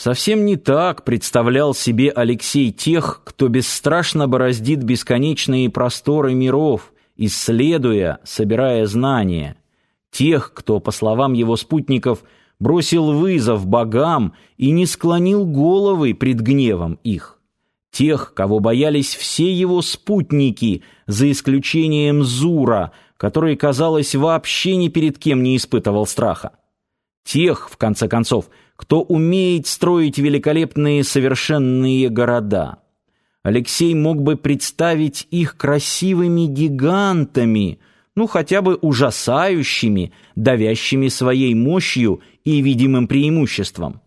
Совсем не так представлял себе Алексей тех, кто бесстрашно бороздит бесконечные просторы миров, исследуя, собирая знания. Тех, кто, по словам его спутников, бросил вызов богам и не склонил головы пред гневом их. Тех, кого боялись все его спутники, за исключением Зура, который, казалось, вообще ни перед кем не испытывал страха. Тех, в конце концов, кто умеет строить великолепные совершенные города. Алексей мог бы представить их красивыми гигантами, ну хотя бы ужасающими, давящими своей мощью и видимым преимуществом.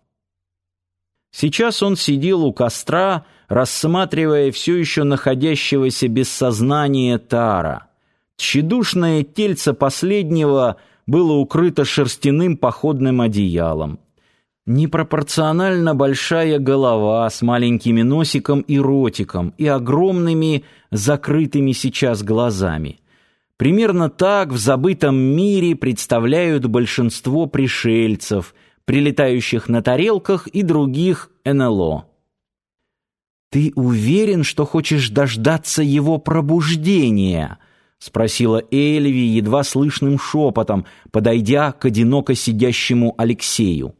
Сейчас он сидел у костра, рассматривая все еще находящегося без сознания Тара. Тщедушное тельце последнего было укрыто шерстяным походным одеялом. Непропорционально большая голова с маленькими носиком и ротиком и огромными закрытыми сейчас глазами. Примерно так в забытом мире представляют большинство пришельцев, прилетающих на тарелках и других НЛО. «Ты уверен, что хочешь дождаться его пробуждения?» — спросила Эльви едва слышным шепотом, подойдя к одиноко сидящему Алексею.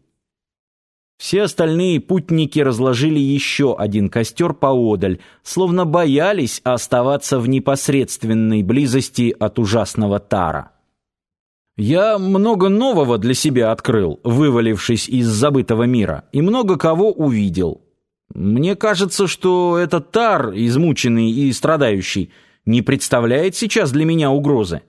Все остальные путники разложили еще один костер поодаль, словно боялись оставаться в непосредственной близости от ужасного тара. Я много нового для себя открыл, вывалившись из забытого мира, и много кого увидел. Мне кажется, что этот тар, измученный и страдающий, не представляет сейчас для меня угрозы.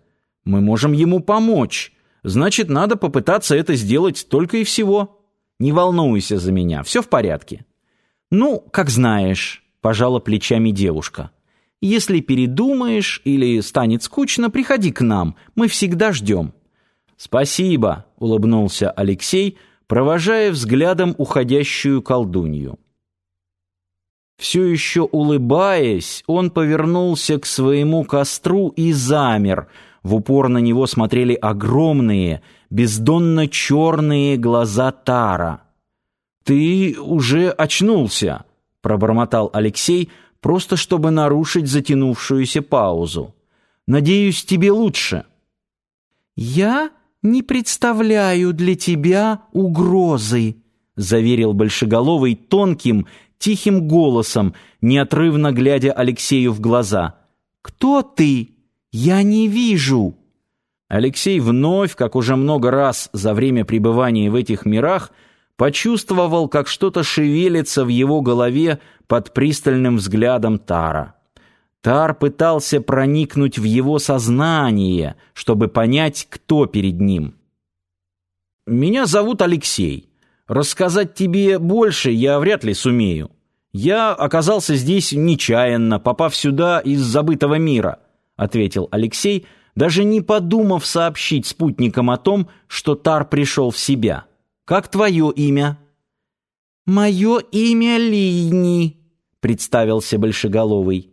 Мы можем ему помочь. Значит, надо попытаться это сделать только и всего. Не волнуйся за меня, все в порядке». «Ну, как знаешь», — пожала плечами девушка. «Если передумаешь или станет скучно, приходи к нам, мы всегда ждем». «Спасибо», — улыбнулся Алексей, провожая взглядом уходящую колдунью. Все еще улыбаясь, он повернулся к своему костру и замер. В упор на него смотрели огромные, бездонно черные глаза Тара. «Ты уже очнулся», — пробормотал Алексей, просто чтобы нарушить затянувшуюся паузу. «Надеюсь, тебе лучше». «Я не представляю для тебя угрозы», — заверил Большеголовый тонким, тихим голосом, неотрывно глядя Алексею в глаза. «Кто ты? Я не вижу». Алексей вновь, как уже много раз за время пребывания в этих мирах, почувствовал, как что-то шевелится в его голове под пристальным взглядом Тара. Тар пытался проникнуть в его сознание, чтобы понять, кто перед ним. «Меня зовут Алексей. Рассказать тебе больше я вряд ли сумею. Я оказался здесь нечаянно, попав сюда из забытого мира», — ответил Алексей, — даже не подумав сообщить спутникам о том, что Тар пришел в себя. «Как твое имя?» «Мое имя Лини», — представился Большеголовый.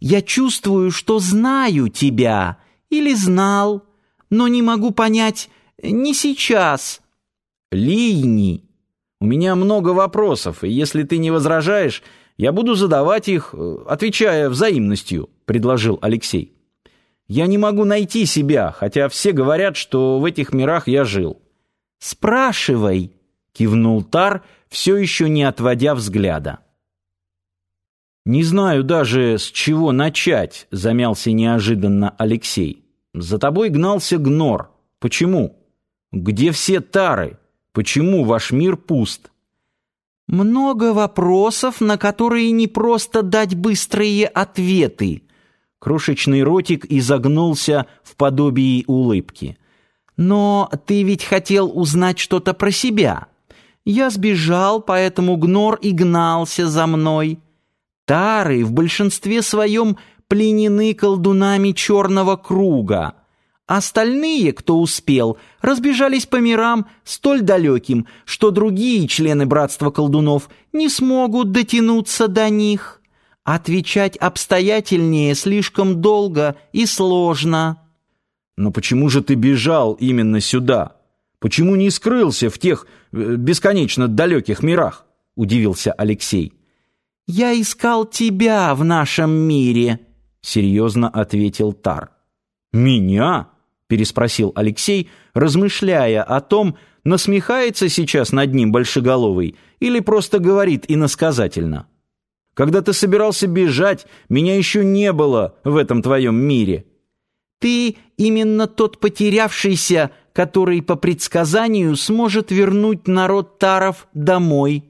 «Я чувствую, что знаю тебя или знал, но не могу понять, не сейчас». «Лини, у меня много вопросов, и если ты не возражаешь, я буду задавать их, э, отвечая взаимностью», — предложил Алексей. Я не могу найти себя, хотя все говорят, что в этих мирах я жил. Спрашивай, кивнул Тар, все еще не отводя взгляда. Не знаю даже, с чего начать, замялся неожиданно Алексей. За тобой гнался Гнор. Почему? Где все Тары? Почему ваш мир пуст? Много вопросов, на которые не просто дать быстрые ответы, Крошечный ротик изогнулся в подобии улыбки. «Но ты ведь хотел узнать что-то про себя. Я сбежал, поэтому Гнор и гнался за мной. Тары в большинстве своем пленены колдунами черного круга. Остальные, кто успел, разбежались по мирам столь далеким, что другие члены братства колдунов не смогут дотянуться до них». Отвечать обстоятельнее слишком долго и сложно. Но почему же ты бежал именно сюда? Почему не скрылся в тех э, бесконечно далеких мирах? — удивился Алексей. «Я искал тебя в нашем мире», — серьезно ответил Тар. «Меня?» — переспросил Алексей, размышляя о том, насмехается сейчас над ним Большеголовый или просто говорит иносказательно. «Когда ты собирался бежать, меня еще не было в этом твоем мире». «Ты именно тот потерявшийся, который по предсказанию сможет вернуть народ Таров домой».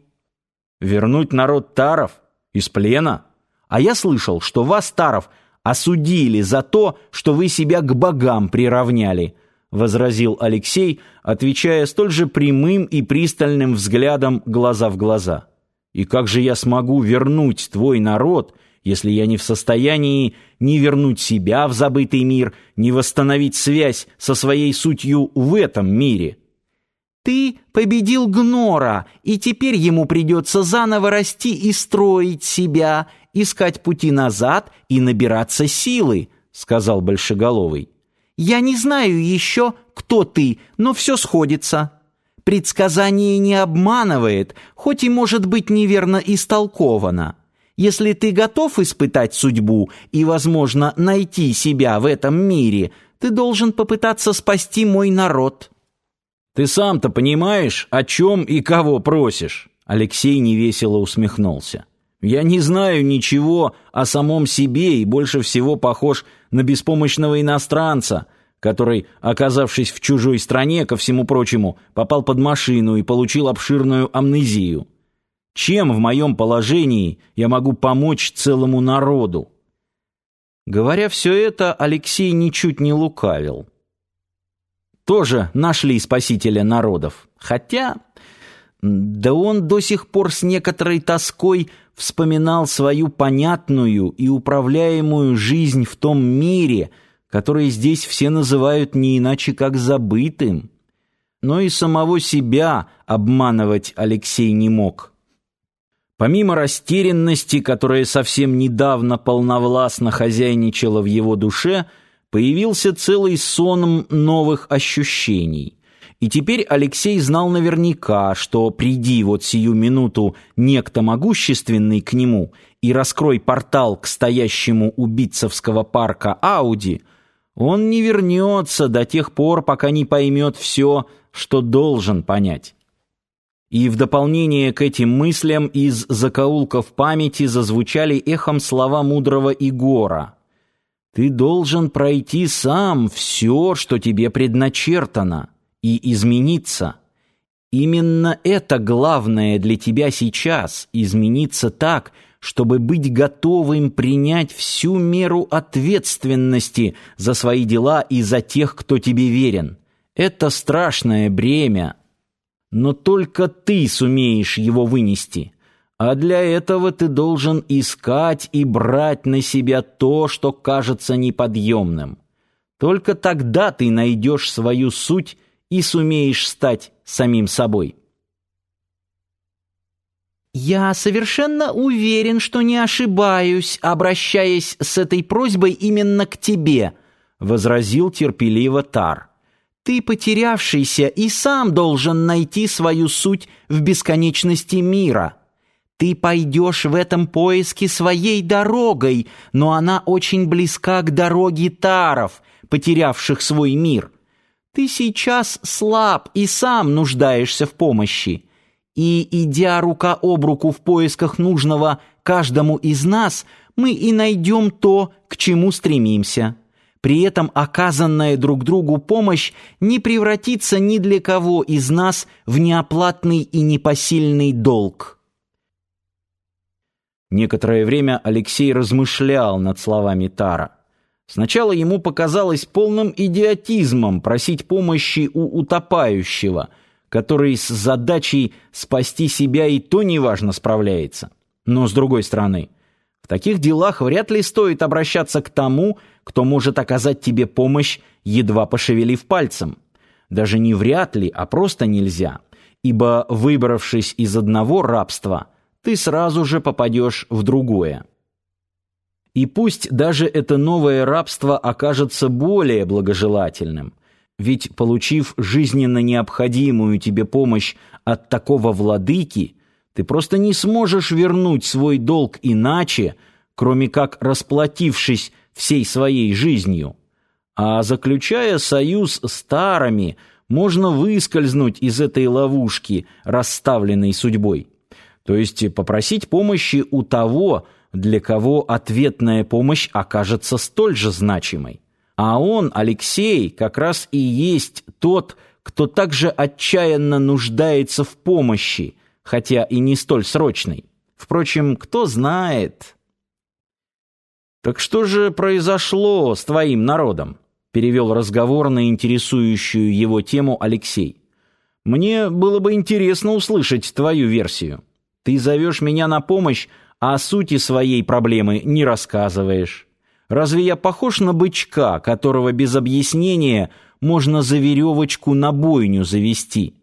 «Вернуть народ Таров? Из плена? А я слышал, что вас, Таров, осудили за то, что вы себя к богам приравняли», — возразил Алексей, отвечая столь же прямым и пристальным взглядом глаза в глаза. «И как же я смогу вернуть твой народ, если я не в состоянии ни вернуть себя в забытый мир, ни восстановить связь со своей сутью в этом мире?» Ты победил Гнора, и теперь ему придется заново расти и строить себя, искать пути назад и набираться силы», — сказал Большеголовый. «Я не знаю еще, кто ты, но все сходится. Предсказание не обманывает, хоть и может быть неверно истолковано. Если ты готов испытать судьбу и, возможно, найти себя в этом мире, ты должен попытаться спасти мой народ». «Ты сам-то понимаешь, о чем и кого просишь?» Алексей невесело усмехнулся. «Я не знаю ничего о самом себе и больше всего похож на беспомощного иностранца, который, оказавшись в чужой стране, ко всему прочему, попал под машину и получил обширную амнезию. Чем в моем положении я могу помочь целому народу?» Говоря все это, Алексей ничуть не лукавил тоже нашли спасителя народов. Хотя, да он до сих пор с некоторой тоской вспоминал свою понятную и управляемую жизнь в том мире, который здесь все называют не иначе как забытым. Но и самого себя обманывать Алексей не мог. Помимо растерянности, которая совсем недавно полновластно хозяйничала в его душе, появился целый сон новых ощущений. И теперь Алексей знал наверняка, что приди вот сию минуту некто могущественный к нему и раскрой портал к стоящему у Битцевского парка Ауди, он не вернется до тех пор, пока не поймет все, что должен понять. И в дополнение к этим мыслям из закоулков памяти зазвучали эхом слова мудрого Игора. Ты должен пройти сам все, что тебе предначертано, и измениться. Именно это главное для тебя сейчас — измениться так, чтобы быть готовым принять всю меру ответственности за свои дела и за тех, кто тебе верен. Это страшное бремя, но только ты сумеешь его вынести. А для этого ты должен искать и брать на себя то, что кажется неподъемным. Только тогда ты найдешь свою суть и сумеешь стать самим собой. «Я совершенно уверен, что не ошибаюсь, обращаясь с этой просьбой именно к тебе», — возразил терпеливо Тар. «Ты потерявшийся и сам должен найти свою суть в бесконечности мира». Ты пойдешь в этом поиске своей дорогой, но она очень близка к дороге таров, потерявших свой мир. Ты сейчас слаб и сам нуждаешься в помощи. И, идя рука об руку в поисках нужного каждому из нас, мы и найдем то, к чему стремимся. При этом оказанная друг другу помощь не превратится ни для кого из нас в неоплатный и непосильный долг. Некоторое время Алексей размышлял над словами Тара. Сначала ему показалось полным идиотизмом просить помощи у утопающего, который с задачей спасти себя и то неважно справляется. Но с другой стороны, в таких делах вряд ли стоит обращаться к тому, кто может оказать тебе помощь, едва пошевелив пальцем. Даже не вряд ли, а просто нельзя, ибо, выбравшись из одного рабства – ты сразу же попадешь в другое. И пусть даже это новое рабство окажется более благожелательным, ведь, получив жизненно необходимую тебе помощь от такого владыки, Ты просто не сможешь вернуть свой долг иначе, кроме как расплатившись всей своей жизнью. А заключая союз с старыми, можно выскользнуть из этой ловушки, расставленной судьбой. То есть попросить помощи у того, для кого ответная помощь окажется столь же значимой. А он, Алексей, как раз и есть тот, кто также отчаянно нуждается в помощи, хотя и не столь срочной. Впрочем, кто знает. Так что же произошло с твоим народом? перевел разговор на интересующую его тему Алексей. Мне было бы интересно услышать твою версию. Ты зовешь меня на помощь, а о сути своей проблемы не рассказываешь. Разве я похож на бычка, которого без объяснения можно за веревочку на бойню завести?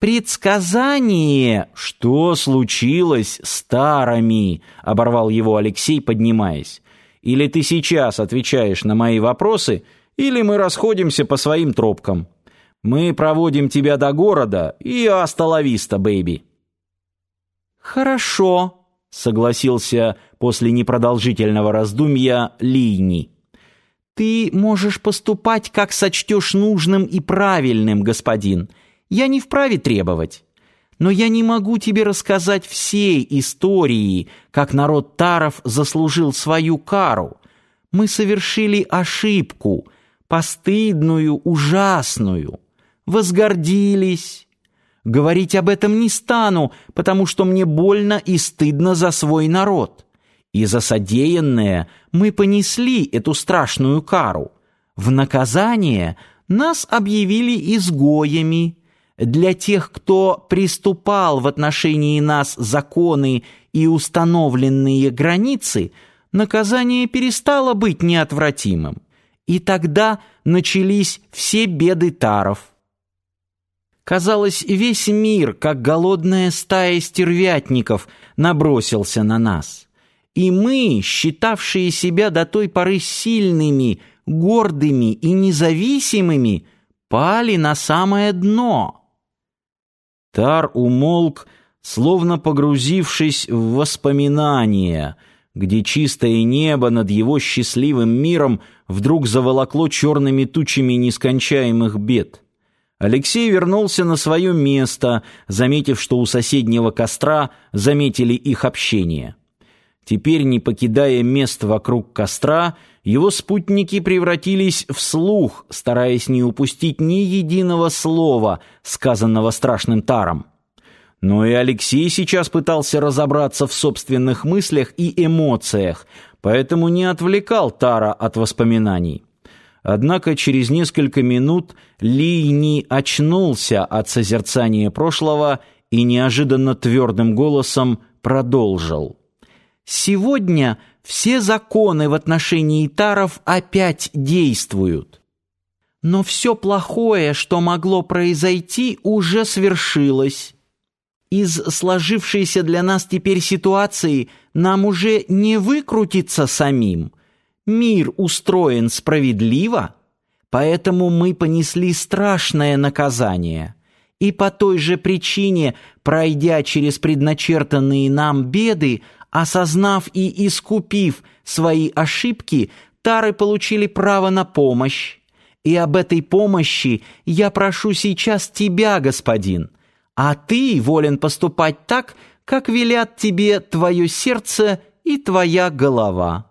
«Предсказание!» «Что случилось с старыми?» — оборвал его Алексей, поднимаясь. «Или ты сейчас отвечаешь на мои вопросы, или мы расходимся по своим тропкам. Мы проводим тебя до города и асталависта, бэйби». «Хорошо», — согласился после непродолжительного раздумья Лини. «Ты можешь поступать, как сочтешь нужным и правильным, господин. Я не вправе требовать. Но я не могу тебе рассказать всей истории, как народ Таров заслужил свою кару. Мы совершили ошибку, постыдную, ужасную. Возгордились, Говорить об этом не стану, потому что мне больно и стыдно за свой народ. И за содеянное мы понесли эту страшную кару. В наказание нас объявили изгоями. Для тех, кто приступал в отношении нас законы и установленные границы, наказание перестало быть неотвратимым. И тогда начались все беды таров. Казалось, весь мир, как голодная стая стервятников, набросился на нас. И мы, считавшие себя до той поры сильными, гордыми и независимыми, пали на самое дно. Тар умолк, словно погрузившись в воспоминания, где чистое небо над его счастливым миром вдруг заволокло черными тучами нескончаемых бед. Алексей вернулся на свое место, заметив, что у соседнего костра заметили их общение. Теперь, не покидая мест вокруг костра, его спутники превратились в слух, стараясь не упустить ни единого слова, сказанного страшным таром. Но и Алексей сейчас пытался разобраться в собственных мыслях и эмоциях, поэтому не отвлекал Тара от воспоминаний. Однако через несколько минут Ли очнулся от созерцания прошлого и неожиданно твердым голосом продолжил. «Сегодня все законы в отношении таров опять действуют. Но все плохое, что могло произойти, уже свершилось. Из сложившейся для нас теперь ситуации нам уже не выкрутиться самим» Мир устроен справедливо, поэтому мы понесли страшное наказание. И по той же причине, пройдя через предначертанные нам беды, осознав и искупив свои ошибки, тары получили право на помощь. И об этой помощи я прошу сейчас тебя, господин, а ты волен поступать так, как велят тебе твое сердце и твоя голова».